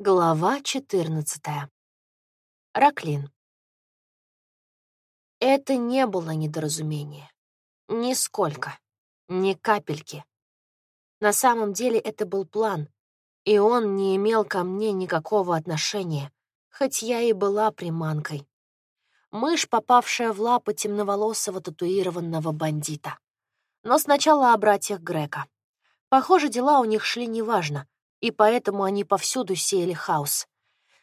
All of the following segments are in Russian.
Глава 14. Раклин. Это не было недоразумение. Нисколько. Ни капельки. На самом деле это был план, и он не имел ко мне никакого отношения, хоть я и была приманкой. Мышь, попавшая в лапы темноволосого татуированного бандита. Но сначала о братьях Грека. Похоже, дела у них шли неважно — и поэтому они повсюду сеяли хаос.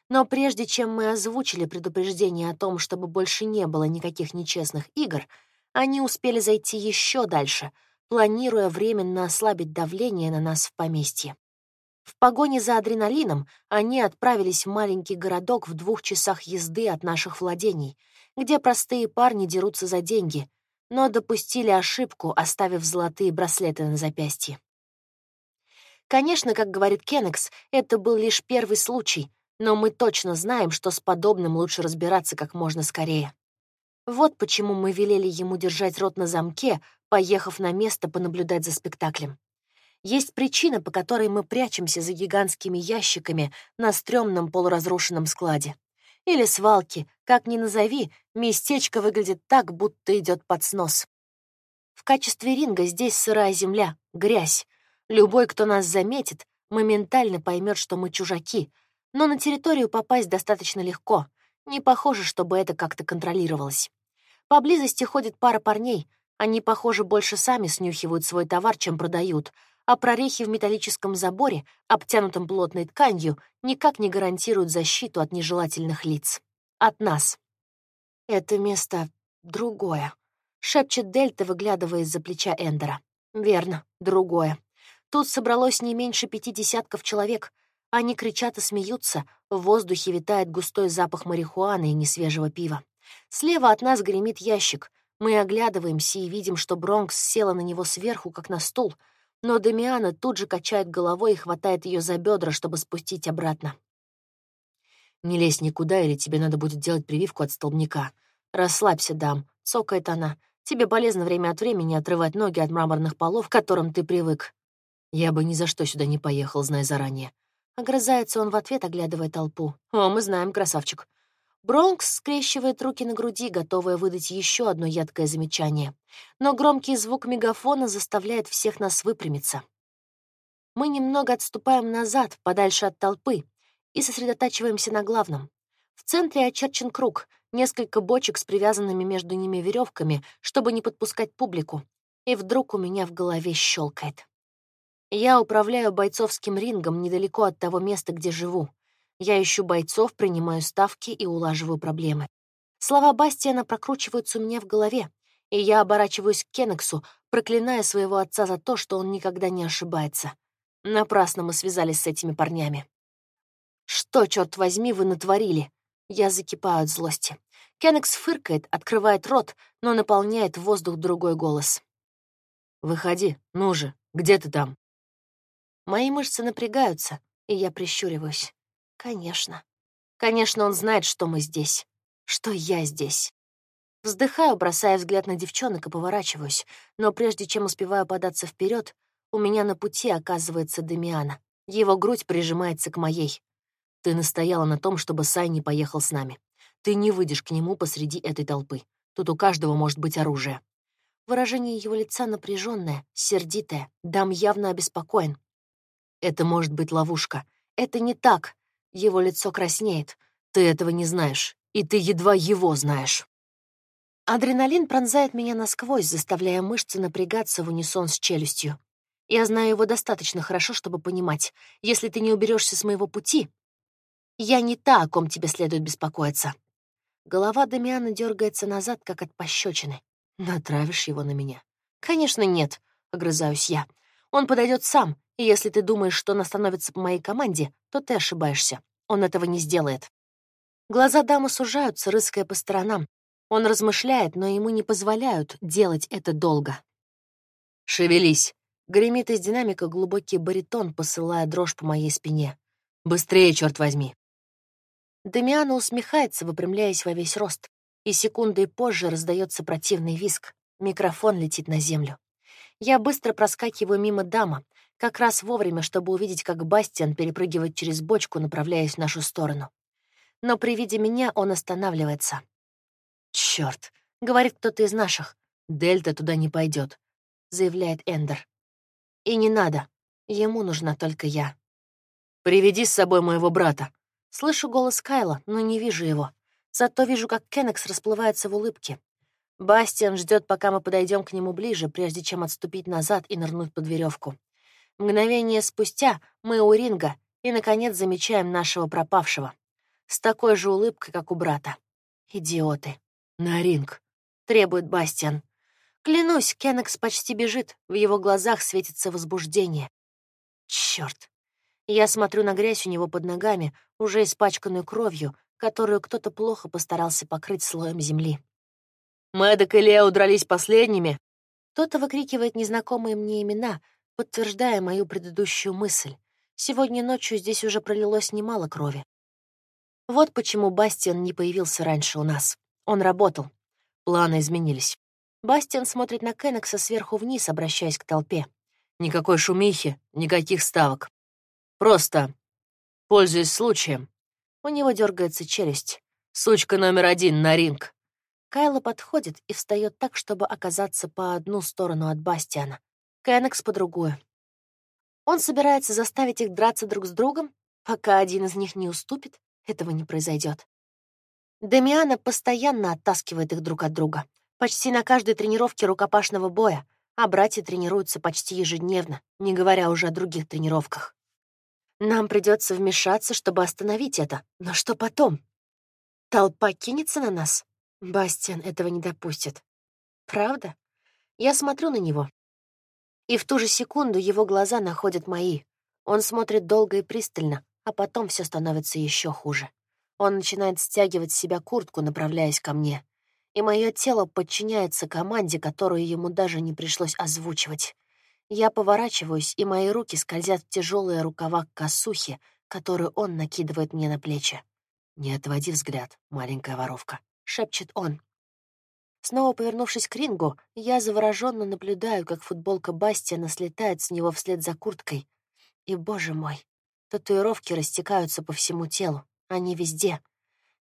Но прежде чем мы озвучили предупреждение о том, чтобы больше не было никаких нечестных игр, они успели зайти еще дальше, планируя временно ослабить давление на нас в поместье. В погоне за адреналином они отправились в маленький городок в двух часах езды от наших владений, где простые парни дерутся за деньги, но допустили ошибку, оставив золотые браслеты на запястье. Конечно, как говорит Кеннекс, это был лишь первый случай, но мы точно знаем, что с подобным лучше разбираться как можно скорее. Вот почему мы велели ему держать рот на замке, поехав на место понаблюдать за спектаклем. Есть причина, по которой мы прячемся за гигантскими ящиками на стрёмном полуразрушенном складе. Или свалке, как ни назови, местечко выглядит так, будто идет под снос. В качестве ринга здесь сырая земля, грязь, Любой, кто нас заметит, моментально поймет, что мы чужаки, но на территорию попасть достаточно легко. Не похоже, чтобы это как-то контролировалось. Поблизости ходит пара парней. Они, похоже, больше сами снюхивают свой товар, чем продают, а прорехи в металлическом заборе, обтянутом плотной тканью, никак не гарантируют защиту от нежелательных лиц. От нас. Это место другое, шепчет Дельта, выглядывая из-за плеча Эндера. Верно, другое. Тут собралось не меньше пяти десятков человек. Они кричат и смеются, в воздухе витает густой запах марихуаны и несвежего пива. Слева от нас гремит ящик. Мы оглядываемся и видим, что Бронкс села на него сверху, как на стул, но Дамиана тут же качает головой и хватает ее за бедра, чтобы спустить обратно. «Не лезь никуда, или тебе надо будет делать прививку от столбняка. Расслабься, дам», — цокает она. «Тебе полезно время от времени отрывать ноги от мраморных полов, к которым ты привык. Я бы ни за что сюда не поехал, зная заранее. Огрызается он в ответ, оглядывая толпу. «О, мы знаем, красавчик». Бронкс скрещивает руки на груди, готовая выдать еще одно ядкое замечание. Но громкий звук мегафона заставляет всех нас выпрямиться. Мы немного отступаем назад, подальше от толпы, и сосредотачиваемся на главном. В центре очерчен круг, несколько бочек с привязанными между ними веревками, чтобы не подпускать публику. И вдруг у меня в голове щелкает. Я управляю бойцовским рингом недалеко от того места, где живу. Я ищу бойцов, принимаю ставки и улаживаю проблемы. Слова Бастиана прокручиваются у меня в голове, и я оборачиваюсь к Кеннексу, проклиная своего отца за то, что он никогда не ошибается. Напрасно мы связались с этими парнями. Что, черт возьми, вы натворили? Я закипаю от злости. Кеннекс фыркает, открывает рот, но наполняет воздух другой голос. «Выходи, ну же, где ты там?» Мои мышцы напрягаются, и я прищуриваюсь. Конечно. Конечно, он знает, что мы здесь. Что я здесь. Вздыхаю, бросая взгляд на девчонок и поворачиваюсь, но прежде чем успеваю податься вперед, у меня на пути оказывается Демиана. Его грудь прижимается к моей. Ты настояла на том, чтобы Сай не поехал с нами. Ты не выйдешь к нему посреди этой толпы. Тут у каждого может быть оружие. Выражение его лица напряженное, сердитое. Дам явно обеспокоен. Это может быть ловушка. Это не так. Его лицо краснеет. Ты этого не знаешь. И ты едва его знаешь. Адреналин пронзает меня насквозь, заставляя мышцы напрягаться в унисон с челюстью. Я знаю его достаточно хорошо, чтобы понимать, если ты не уберешься с моего пути, я не та, о ком тебе следует беспокоиться. Голова Дамиана дергается назад, как от пощечины. Натравишь его на меня? Конечно, нет, огрызаюсь я. Он подойдет сам, и если ты думаешь, что он остановится по моей команде, то ты ошибаешься. Он этого не сделает. Глаза дамы сужаются, рыская по сторонам. Он размышляет, но ему не позволяют делать это долго. «Шевелись!» — гремит из динамика глубокий баритон, посылая дрожь по моей спине. «Быстрее, черт возьми!» Дамиана усмехается, выпрямляясь во весь рост, и секундой позже раздается противный виск. Микрофон летит на землю. Я быстро проскакиваю мимо дама, как раз вовремя, чтобы увидеть, как Бастиан перепрыгивает через бочку, направляясь в нашу сторону. Но при виде меня он останавливается. Черт, говорит кто-то из наших. Дельта туда не пойдет, заявляет Эндер. И не надо, ему нужна только я. Приведи с собой моего брата. Слышу голос Кайла, но не вижу его. Зато вижу, как Кеннекс расплывается в улыбке. Бастиан ждет, пока мы подойдем к нему ближе, прежде чем отступить назад и нырнуть под веревку. Мгновение спустя мы у ринга и, наконец, замечаем нашего пропавшего. С такой же улыбкой, как у брата. Идиоты. На ринг. Требует Бастиан. Клянусь, Кеннекс почти бежит, в его глазах светится возбуждение. Черт! Я смотрю на грязь у него под ногами, уже испачканную кровью, которую кто-то плохо постарался покрыть слоем земли. Мэддок и Лео дрались последними. Кто-то выкрикивает незнакомые мне имена, подтверждая мою предыдущую мысль. Сегодня ночью здесь уже пролилось немало крови. Вот почему Бастиан не появился раньше у нас. Он работал. Планы изменились. Бастиан смотрит на Кеннекса сверху вниз, обращаясь к толпе. Никакой шумихи, никаких ставок. Просто, пользуясь случаем, у него дергается челюсть. Сучка номер один на ринг. Кайла подходит и встает так, чтобы оказаться по одну сторону от Бастиана. Кеннекс по другую. Он собирается заставить их драться друг с другом, пока один из них не уступит, этого не произойдет. Демиана постоянно оттаскивает их друг от друга почти на каждой тренировке рукопашного боя, а братья тренируются почти ежедневно, не говоря уже о других тренировках. Нам придется вмешаться, чтобы остановить это. Но что потом? Толпа кинется на нас? Бастиан этого не допустит. Правда? Я смотрю на него. И в ту же секунду его глаза находят мои. Он смотрит долго и пристально, а потом все становится еще хуже. Он начинает стягивать с себя куртку, направляясь ко мне и мое тело подчиняется команде, которую ему даже не пришлось озвучивать. Я поворачиваюсь, и мои руки скользят в тяжелые рукава косухи, которую он накидывает мне на плечи. «Не отводи взгляд, маленькая воровка», — шепчет он. Снова повернувшись к рингу, я завороженно наблюдаю, как футболка Бастиана слетает с него вслед за курткой. И, боже мой, татуировки растекаются по всему телу. Они везде.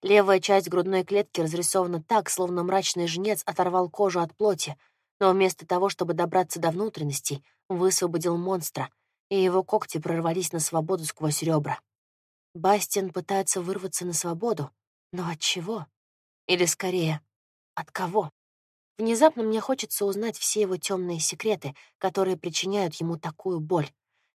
Левая часть грудной клетки разрисована так, словно мрачный жнец оторвал кожу от плоти, но вместо того, чтобы добраться до внутренностей, высвободил монстра, и его когти прорвались на свободу сквозь ребра. Бастиан пытается вырваться на свободу, но от чего? Или скорее, от кого? Внезапно мне хочется узнать все его темные секреты, которые причиняют ему такую боль,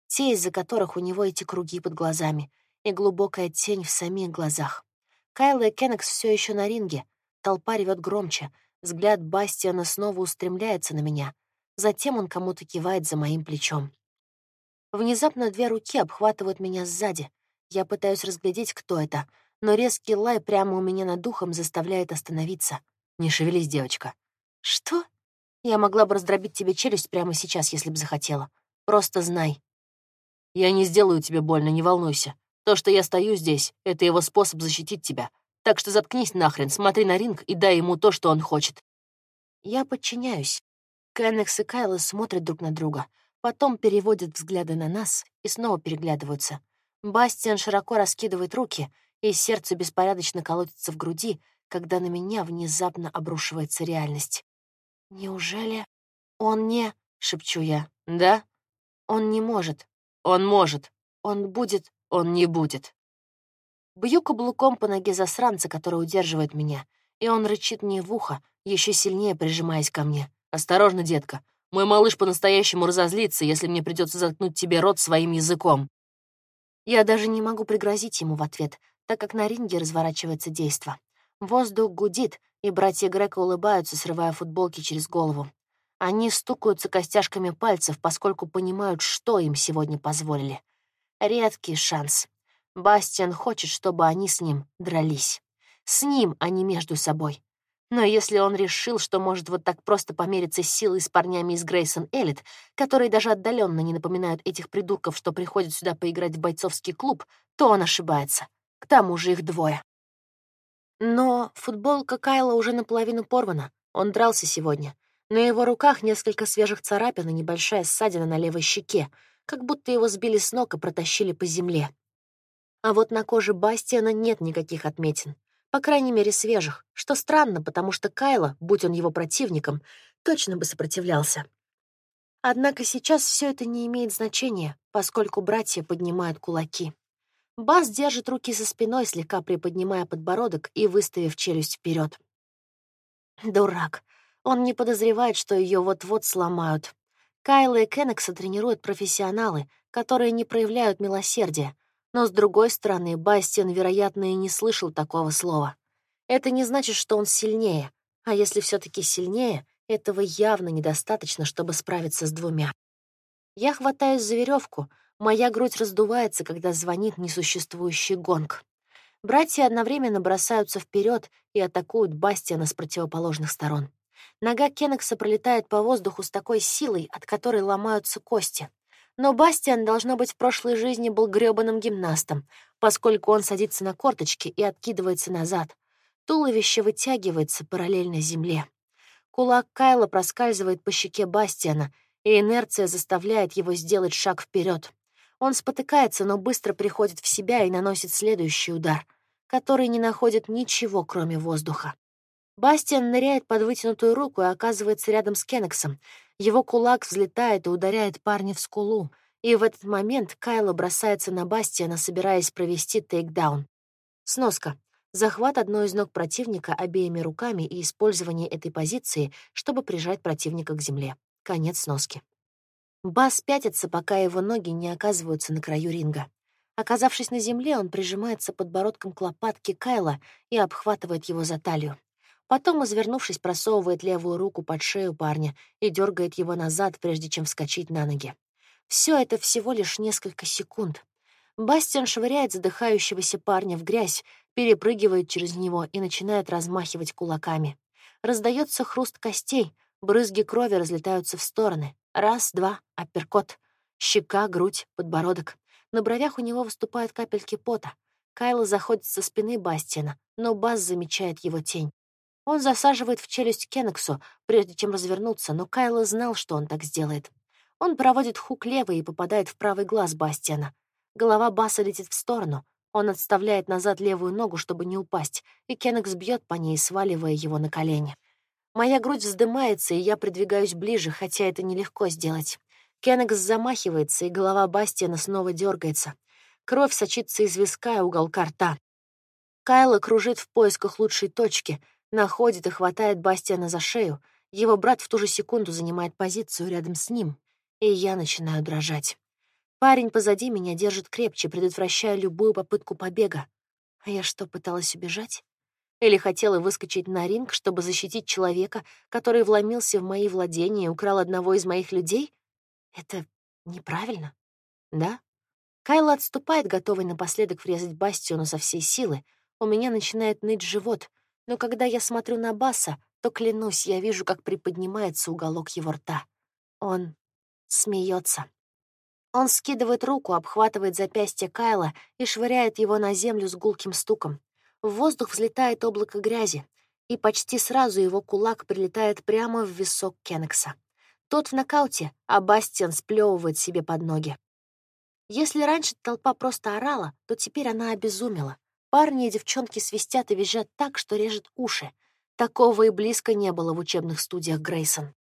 те, из-за которых у него эти круги под глазами и глубокая тень в самих глазах. Кайл и Кеннекс все еще на ринге. Толпа ревет громче. Взгляд Бастиана снова устремляется на меня. Затем он кому-то кивает за моим плечом. Внезапно две руки обхватывают меня сзади. Я пытаюсь разглядеть, кто это, но резкий лай прямо у меня над духом заставляет остановиться. «Не шевелись, девочка». «Что?» Я могла бы раздробить тебе челюсть прямо сейчас, если бы захотела. Просто знай. Я не сделаю тебе больно, не волнуйся. То, что я стою здесь, — это его способ защитить тебя. Так что заткнись нахрен, смотри на ринг и дай ему то, что он хочет. Я подчиняюсь. Кеннекс и Кайла смотрят друг на друга, потом переводят взгляды на нас и снова переглядываются. Бастиан широко раскидывает руки, и сердце беспорядочно колотится в груди, когда на меня внезапно обрушивается реальность. «Неужели он не...» — шепчу я. «Да?» «Он не может. Он может. Он будет...» Он не будет. Бью каблуком по ноге засранца, который удерживает меня, и он рычит мне в ухо, еще сильнее прижимаясь ко мне. «Осторожно, детка. Мой малыш по-настоящему разозлится, если мне придется заткнуть тебе рот своим языком». Я даже не могу пригрозить ему в ответ, так как на ринге разворачивается действо. Воздух гудит, и братья Грека улыбаются, срывая футболки через голову. Они стукаются костяшками пальцев, поскольку понимают, что им сегодня позволили. Редкий шанс. Бастиан хочет, чтобы они с ним дрались. С ним, а не между собой. Но если он решил, что может вот так просто помериться силой с парнями из Грейсон Эллит, которые даже отдаленно не напоминают этих придурков, что приходят сюда поиграть в бойцовский клуб, то он ошибается. К тому же их двое. Но футболка Кайла уже наполовину порвана. Он дрался сегодня. На его руках несколько свежих царапин и небольшая ссадина на левой щеке, как будто его сбили с ног и протащили по земле. А вот на коже Бастиана нет никаких отметин, по крайней мере свежих, что странно, потому что Кайла, будь он его противником, точно бы сопротивлялся. Однако сейчас все это не имеет значения, поскольку братья поднимают кулаки. Бас держит руки за спиной, слегка приподнимая подбородок и выставив челюсть вперед. Дурак. Он не подозревает, что ее вот-вот сломают. Кайла и Кеннекса тренируют профессионалы, которые не проявляют милосердия. Но, с другой стороны, Бастиан, вероятно, и не слышал такого слова. Это не значит, что он сильнее. А если все таки сильнее, этого явно недостаточно, чтобы справиться с двумя. Я хватаюсь за веревку, моя грудь раздувается, когда звонит несуществующий гонг. Братья одновременно бросаются вперед и атакуют Бастиана с противоположных сторон. Нога Кеннекса пролетает по воздуху с такой силой, от которой ломаются кости. Но Бастиан, должно быть, в прошлой жизни был грёбаным гимнастом, поскольку он садится на корточки и откидывается назад. Туловище вытягивается параллельно земле. Кулак Кайла проскальзывает по щеке Бастиана, и инерция заставляет его сделать шаг вперед. Он спотыкается, но быстро приходит в себя и наносит следующий удар, который не находит ничего, кроме воздуха. Бастиан ныряет под вытянутую руку и оказывается рядом с Кеннексом. Его кулак взлетает и ударяет парня в скулу, и в этот момент Кайло бросается на Бастиана, собираясь провести тейкдаун. Сноска. Захват одной из ног противника обеими руками и использование этой позиции, чтобы прижать противника к земле. Конец сноски. Бас пятится, пока его ноги не оказываются на краю ринга. Оказавшись на земле, он прижимается подбородком к лопатке Кайла и обхватывает его за талию. Потом, извернувшись, просовывает левую руку под шею парня и дергает его назад, прежде чем вскочить на ноги. Все это всего лишь несколько секунд. Бастиан швыряет задыхающегося парня в грязь, перепрыгивает через него и начинает размахивать кулаками. Раздается хруст костей, брызги крови разлетаются в стороны. Раз, два, апперкот. Щека, грудь, подбородок. На бровях у него выступают капельки пота. Кайла заходит со спины Бастиана, но Бас замечает его тень. Он засаживает в челюсть Кеннексу, прежде чем развернуться, но Кайло знал, что он так сделает. Он проводит хук левый и попадает в правый глаз Бастиана. Голова Баса летит в сторону. Он отставляет назад левую ногу, чтобы не упасть, и Кеннекс бьет по ней, сваливая его на колени. Моя грудь вздымается, и я придвигаюсь ближе, хотя это нелегко сделать. Кеннекс замахивается, и голова Бастиана снова дергается. Кровь сочится из виска и уголка рта. Кайло кружит в поисках лучшей точки — находит и хватает Бастиана за шею. Его брат в ту же секунду занимает позицию рядом с ним, и я начинаю дрожать. Парень позади меня держит крепче, предотвращая любую попытку побега. А я что, пыталась убежать? Или хотела выскочить на ринг, чтобы защитить человека, который вломился в мои владения и украл одного из моих людей? Это неправильно, да? Кайла отступает, готовый напоследок врезать Бастиону со всей силы. У меня начинает ныть живот, но когда я смотрю на Баса, то, клянусь, я вижу, как приподнимается уголок его рта. Он смеется. Он скидывает руку, обхватывает запястье Кайла и швыряет его на землю с гулким стуком. В воздух взлетает облако грязи, и почти сразу его кулак прилетает прямо в висок Кеннекса. Тот в нокауте, а Бастиан сплевывает себе под ноги. Если раньше толпа просто орала, то теперь она обезумела. Парни и девчонки свистят и визжат так, что режет уши. Такого и близко не было в учебных студиях Грейсон.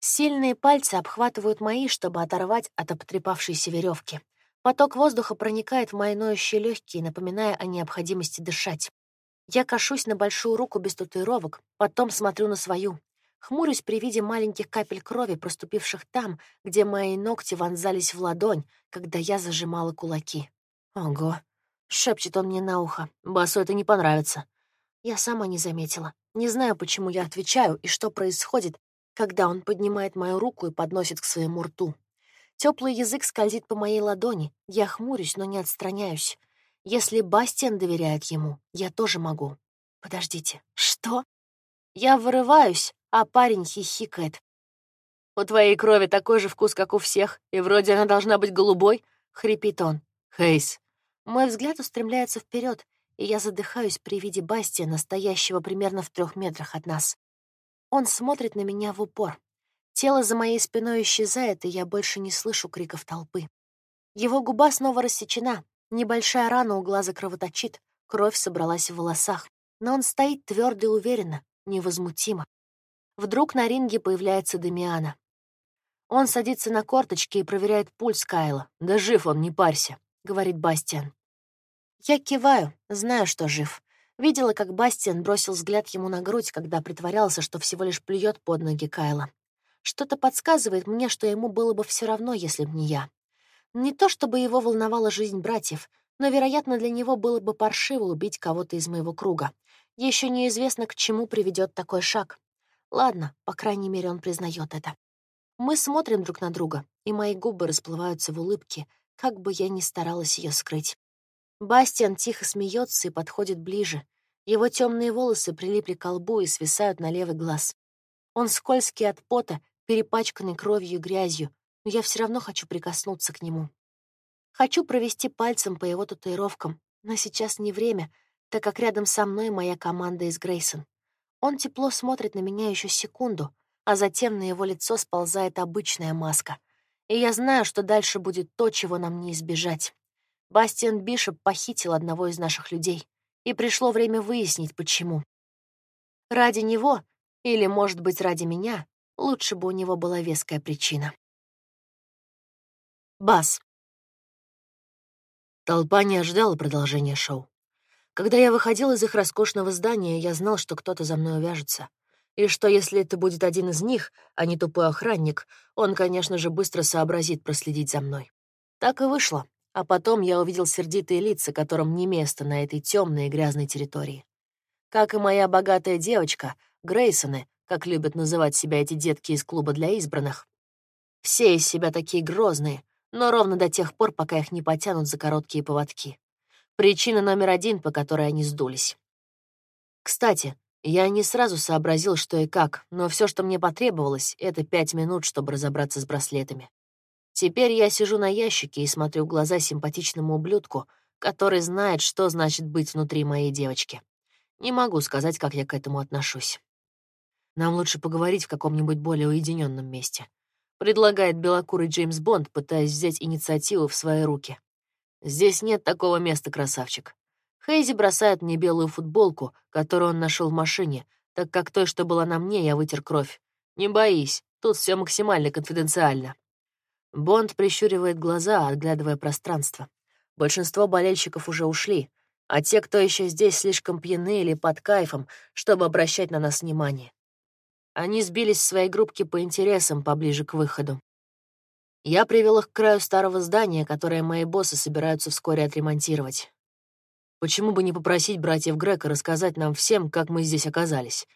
Сильные пальцы обхватывают мои, чтобы оторвать от обтрепавшейся веревки. Поток воздуха проникает в мои ноющие легкие, напоминая о необходимости дышать. Я кашусь на большую руку без татуировок, потом смотрю на свою. Хмурюсь при виде маленьких капель крови, проступивших там, где мои ногти вонзались в ладонь, когда я зажимала кулаки. Ого, Шепчет он мне на ухо. Басу это не понравится. Я сама не заметила. Не знаю, почему я отвечаю и что происходит, когда он поднимает мою руку и подносит к своему рту. Теплый язык скользит по моей ладони. Я хмурюсь, но не отстраняюсь. Если Бастиан доверяет ему, я тоже могу. Подождите, что? Я вырываюсь, а парень хихикает. «У твоей крови такой же вкус, как у всех, и вроде она должна быть голубой», — хрипит он. «Хейс, мой взгляд устремляется вперед, и я задыхаюсь при виде Бастия, настоящего примерно в трех метрах от нас. Он смотрит на меня в упор. Тело за моей спиной исчезает, и я больше не слышу криков толпы. Его губа снова рассечена, небольшая рана у глаза кровоточит, кровь собралась в волосах, но он стоит твердо и уверенно, невозмутимо. Вдруг на ринге появляется Демиана. Он садится на корточки и проверяет пульс Кайла. «Да жив он, не парься», — говорит Бастиан. Я киваю, знаю, что жив. Видела, как Бастиан бросил взгляд ему на грудь, когда притворялся, что всего лишь плюет под ноги Кайла. Что-то подсказывает мне, что ему было бы все равно, если б не я. Не то чтобы его волновала жизнь братьев, но, вероятно, для него было бы паршиво убить кого-то из моего круга. Еще неизвестно, к чему приведет такой шаг. Ладно, по крайней мере, он признает это. Мы смотрим друг на друга, и мои губы расплываются в улыбке, как бы я ни старалась ее скрыть. Бастиан тихо смеется и подходит ближе. Его темные волосы прилипли к лбу и свисают на левый глаз. Он скользкий от пота, перепачканный кровью и грязью, но я все равно хочу прикоснуться к нему. Хочу провести пальцем по его татуировкам, но сейчас не время, так как рядом со мной моя команда из Грейсон. Он тепло смотрит на меня еще секунду, а затем на его лицо сползает обычная маска. И я знаю, что дальше будет то, чего нам не избежать. Бастиан Бишоп похитил одного из наших людей, и пришло время выяснить, почему. Ради него, или, может быть, ради меня, лучше бы у него была веская причина. Бас. Толпа не ожидала продолжения шоу. Когда я выходил из их роскошного здания, я знал, что кто-то за мной увяжется — и что если это будет один из них, а не тупой охранник, он, конечно же, быстро сообразит проследить за мной. Так и вышло. А потом я увидел сердитые лица, которым не место на этой темной и грязной территории. Как и моя богатая девочка, Грейсоны, как любят называть себя эти детки из клуба для избранных. Все из себя такие грозные, но ровно до тех пор, пока их не потянут за короткие поводки. Причина номер один, по которой они сдулись. Кстати, я не сразу сообразил, что и как, но все, что мне потребовалось, — это пять минут, чтобы разобраться с браслетами. Теперь я сижу на ящике и смотрю в глаза симпатичному ублюдку, который знает, что значит быть внутри моей девочки. Не могу сказать, как я к этому отношусь. Нам лучше поговорить в каком-нибудь более уединенном месте. Предлагает белокурый Джеймс Бонд, пытаясь взять инициативу в свои руки. Здесь нет такого места, красавчик. Хейзи бросает мне белую футболку, которую он нашел в машине, так как той, что была на мне, я вытер кровь. Не боись, тут все максимально конфиденциально. Бонд прищуривает глаза, отглядывая пространство. Большинство болельщиков уже ушли, а те, кто еще здесь, слишком пьяны или под кайфом, чтобы обращать на нас внимание. Они сбились в своей группке по интересам поближе к выходу. Я привел их к краю старого здания, которое мои боссы собираются вскоре отремонтировать. Почему бы не попросить братьев Грека рассказать нам всем, как мы здесь оказались?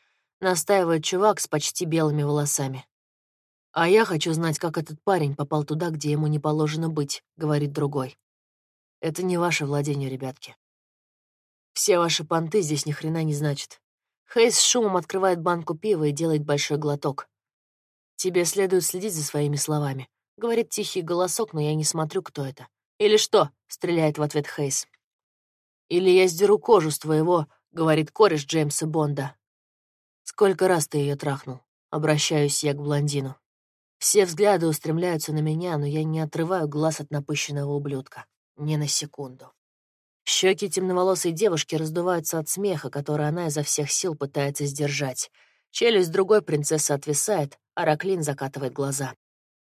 Настаивает чувак с почти белыми волосами. А я хочу знать, как этот парень попал туда, где ему не положено быть, говорит другой. Это не ваше владение, ребятки. Все ваши понты здесь ни хрена не значат. Хейс шумом открывает банку пива и делает большой глоток. Тебе следует следить за своими словами. Говорит тихий голосок, но я не смотрю, кто это. Или что? Стреляет в ответ Хейс. «Или я сдеру кожу с твоего», — говорит кореш Джеймса Бонда. «Сколько раз ты ее трахнул?» — обращаюсь я к блондину. Все взгляды устремляются на меня, но я не отрываю глаз от напыщенного ублюдка. Ни на секунду. Щеки темноволосой девушки раздуваются от смеха, который она изо всех сил пытается сдержать. Челюсть другой принцессы отвисает, а Раклин закатывает глаза.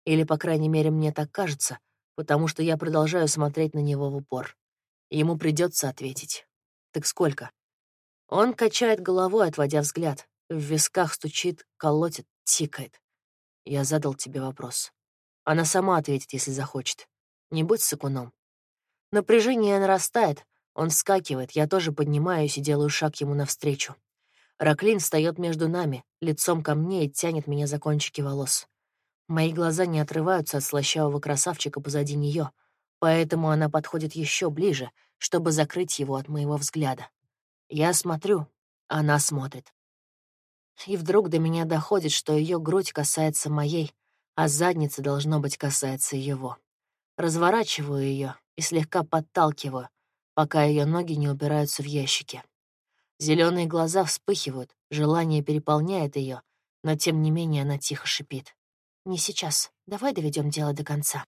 Или, по крайней мере, мне так кажется, потому что я продолжаю смотреть на него в упор. Ему придется ответить. Так сколько? Он качает головой, отводя взгляд. В висках стучит, колотит, тикает. Я задал тебе вопрос. Она сама ответит, если захочет. Не будь сыкуном. Напряжение нарастает. Он вскакивает, я тоже поднимаюсь и делаю шаг ему навстречу. Раклин встает между нами, лицом ко мне и тянет меня за кончики волос. Мои глаза не отрываются от слащавого красавчика позади нее, поэтому она подходит еще ближе, чтобы закрыть его от моего взгляда. Я смотрю, она смотрит. И вдруг до меня доходит, что ее грудь касается моей, а задница, должно быть, касается его. Разворачиваю ее и слегка подталкиваю, пока ее ноги не упираются в ящики. Зеленые глаза вспыхивают, желание переполняет ее, но тем не менее она тихо шипит. Не сейчас. Давай доведем дело до конца.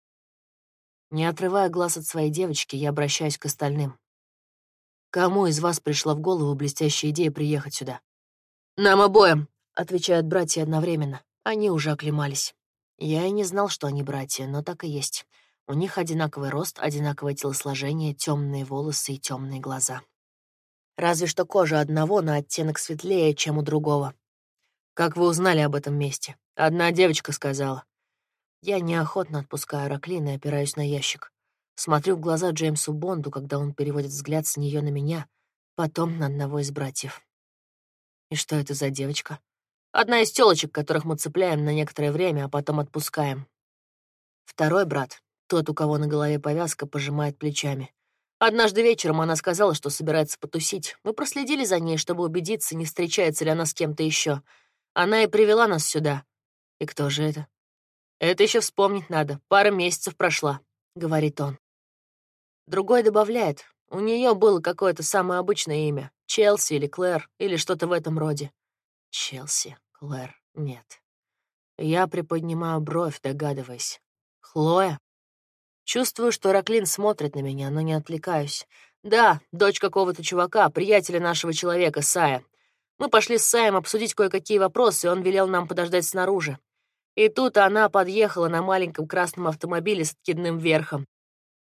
Не отрывая глаз от своей девочки, я обращаюсь к остальным. Кому из вас пришла в голову блестящая идея приехать сюда? Нам обоим, отвечают братья одновременно. Они уже оклемались. Я и не знал, что они братья, но так и есть. У них одинаковый рост, одинаковое телосложение, темные волосы и темные глаза. Разве что кожа одного на оттенок светлее, чем у другого. Как вы узнали об этом месте? Одна девочка сказала. Я неохотно отпускаю Раклина и опираюсь на ящик. Смотрю в глаза Джеймсу Бонду, когда он переводит взгляд с нее на меня, потом на одного из братьев. И что это за девочка? Одна из тёлочек, которых мы цепляем на некоторое время, а потом отпускаем. Второй брат, тот, у кого на голове повязка, пожимает плечами. Однажды вечером она сказала, что собирается потусить. Мы проследили за ней, чтобы убедиться, не встречается ли она с кем-то еще. Она и привела нас сюда. И кто же это? Это еще вспомнить надо. Пара месяцев прошла, говорит он. Другой добавляет, у нее было какое-то самое обычное имя. Челси или Клэр, или что-то в этом роде. Челси, Клэр, нет. Я приподнимаю бровь, догадываясь. Хлоя? Чувствую, что Раклин смотрит на меня, но не отвлекаюсь. Да, дочь какого-то чувака, приятеля нашего человека, Сая. Мы пошли с Саем обсудить кое-какие вопросы, и он велел нам подождать снаружи. И тут она подъехала на маленьком красном автомобиле с откидным верхом.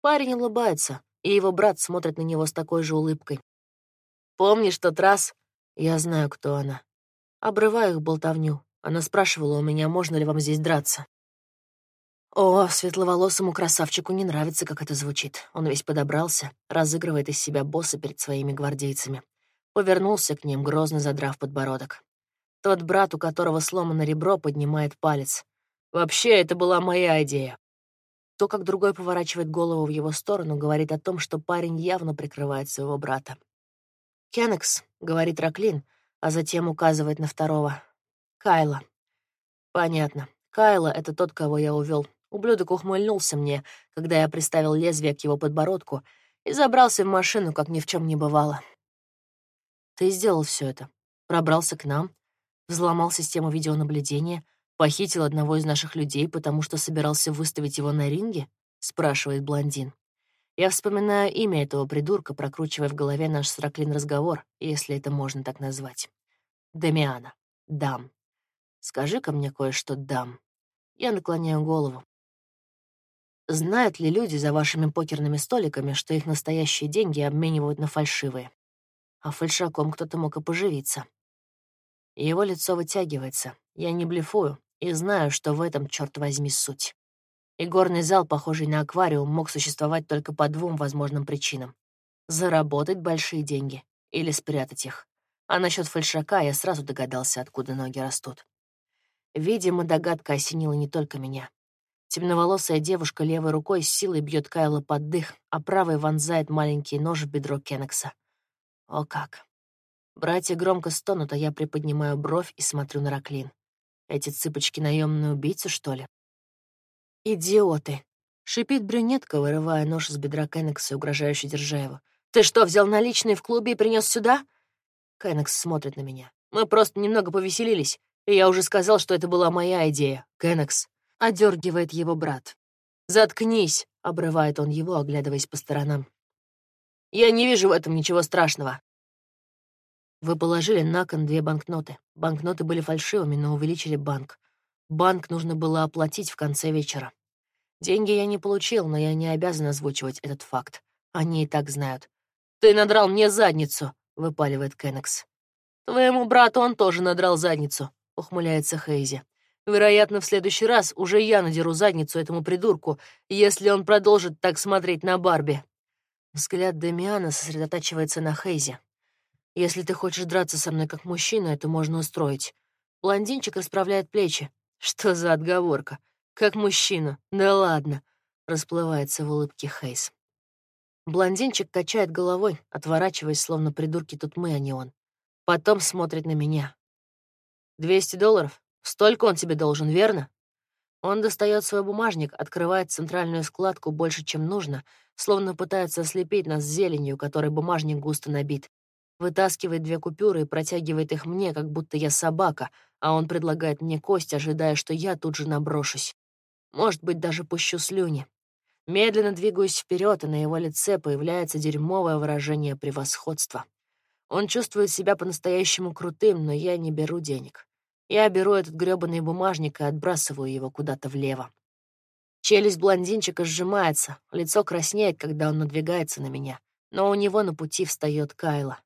Парень улыбается, и его брат смотрит на него с такой же улыбкой. «Помнишь тот раз?» Я знаю, кто она. Обрываю их болтовню. Она спрашивала у меня, можно ли вам здесь драться. О, светловолосому красавчику не нравится, как это звучит. Он весь подобрался, разыгрывает из себя босса перед своими гвардейцами. Повернулся к ним, грозно задрав подбородок. Тот брат, у которого сломано ребро, поднимает палец. «Вообще, это была моя идея». То, как другой поворачивает голову в его сторону, говорит о том, что парень явно прикрывает своего брата. «Кеннекс», — говорит Раклин, а затем указывает на второго. «Кайла». «Понятно. Кайла — это тот, кого я увел Ублюдок ухмыльнулся мне, когда я приставил лезвие к его подбородку и забрался в машину, как ни в чем не бывало. Ты сделал все это. Пробрался к нам, взломал систему видеонаблюдения, похитил одного из наших людей, потому что собирался выставить его на ринге? спрашивает блондин. Я вспоминаю имя этого придурка, прокручивая в голове наш с Раклин разговор, если это можно так назвать. Дамиана. Дам. Скажи-ка мне кое-что, дам. Я наклоняю голову. Знают ли люди за вашими покерными столиками, что их настоящие деньги обменивают на фальшивые? А фальшаком кто-то мог и поживиться. Его лицо вытягивается. Я не блефую и знаю, что в этом, черт возьми, суть. И горный зал, похожий на аквариум, мог существовать только по двум возможным причинам. Заработать большие деньги или спрятать их. А насчет фальшака я сразу догадался, откуда ноги растут. Видимо, догадка осенила не только меня. Темноволосая девушка левой рукой с силой бьет Кайла под дых, а правой вонзает маленький нож в бедро Кеннекса. О как! Братья громко стонут, а я приподнимаю бровь и смотрю на Раклин. Эти цыпочки наемные убийцы, что ли? Идиоты! Шипит брюнетка, вырывая нож из бедра Кеннекса и угрожающе держа его. «Ты что, взял наличные в клубе и принес сюда?» Кеннекс смотрит на меня. «Мы просто немного повеселились, и я уже сказал, что это была моя идея. Кеннекс, — одергивает его брат. «Заткнись!» — обрывает он его, оглядываясь по сторонам. «Я не вижу в этом ничего страшного». Вы положили на кон две банкноты. Банкноты были фальшивыми, но увеличили банк. Банк нужно было оплатить в конце вечера. Деньги я не получил, но я не обязан озвучивать этот факт. Они и так знают. «Ты надрал мне задницу!» — выпаливает Кеннекс. «Твоему брату он тоже надрал задницу», — ухмыляется Хейзи. Вероятно, в следующий раз уже я надеру задницу этому придурку, если он продолжит так смотреть на Барби. Взгляд Демиана сосредотачивается на Хейзе. Если ты хочешь драться со мной как мужчина, это можно устроить. Блондинчик расправляет плечи. Что за отговорка? Как мужчина? Да ладно. Расплывается в улыбке Хейз. Блондинчик качает головой, отворачиваясь, словно придурки тут мы, а не он. Потом смотрит на меня. «Двести долларов?» Столько он тебе должен, верно? Он достает свой бумажник, открывает центральную складку больше, чем нужно, словно пытается ослепить нас зеленью, которой бумажник густо набит. Вытаскивает две купюры и протягивает их мне, как будто я собака, а он предлагает мне кость, ожидая, что я тут же наброшусь. Может быть, даже пущу слюни. Медленно двигаюсь вперед, и на его лице появляется дерьмовое выражение превосходства. Он чувствует себя по-настоящему крутым, но я не беру денег. Я беру этот грёбаный бумажник и отбрасываю его куда-то влево. Челюсть блондинчика сжимается, лицо краснеет, когда он надвигается на меня, но у него на пути встает Кайла.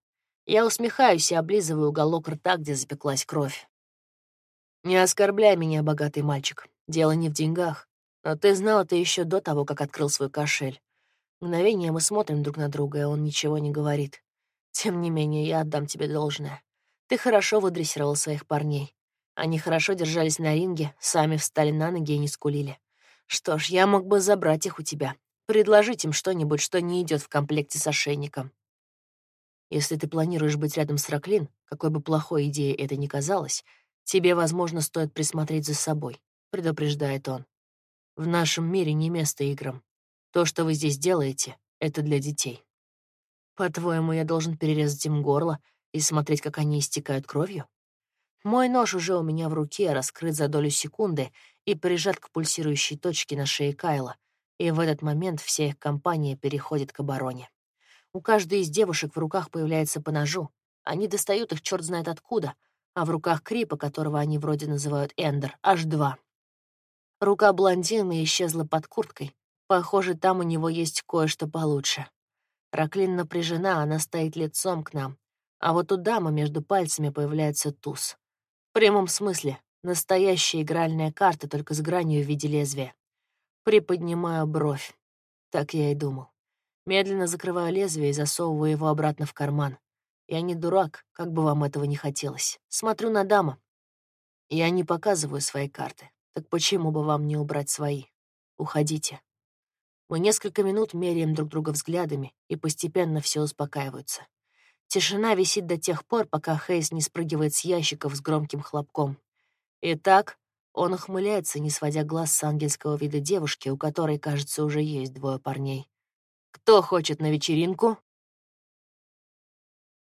Я усмехаюсь и облизываю уголок рта, где запеклась кровь. «Не оскорбляй меня, богатый мальчик. Дело не в деньгах. Но ты знал это еще до того, как открыл свой кошель. Мгновение мы смотрим друг на друга, и он ничего не говорит. Тем не менее, я отдам тебе должное. Ты хорошо выдрессировал своих парней. Они хорошо держались на ринге, сами встали на ноги и не скулили. Что ж, я мог бы забрать их у тебя, предложить им что-нибудь, что не идет в комплекте с ошейником. Если ты планируешь быть рядом с Раклин, какой бы плохой идеей это ни казалось, тебе, возможно, стоит присмотреть за собой, предупреждает он. В нашем мире не место играм. То, что вы здесь делаете, это для детей. По-твоему, я должен перерезать им горло и смотреть, как они истекают кровью? Мой нож уже у меня в руке, раскрыт за долю секунды и прижат к пульсирующей точке на шее Кайла, и в этот момент вся их компания переходит к обороне. У каждой из девушек в руках появляется по ножу. Они достают их черт знает откуда, а в руках Крипа, которого они вроде называют Эндер, аж два. Рука блондина исчезла под курткой. Похоже, там у него есть кое-что получше. Раклин напряжена, она стоит лицом к нам. А вот у дамы между пальцами появляется туз. В прямом смысле, настоящая игральная карта, только с гранью в виде лезвия. Приподнимаю бровь. Так я и думал. Медленно закрываю лезвие и засовываю его обратно в карман. Я не дурак, как бы вам этого не хотелось. Смотрю на даму. Я не показываю свои карты. Так почему бы вам не убрать свои? Уходите. Мы несколько минут меряем друг друга взглядами, и постепенно все успокаиваются. Тишина висит до тех пор, пока Хейс не спрыгивает с ящиков с громким хлопком. Итак, он ухмыляется, не сводя глаз с ангельского вида девушки, у которой, кажется, уже есть двое парней. «Кто хочет на вечеринку?»